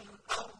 والأرض